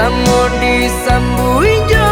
sangon disambui nhớ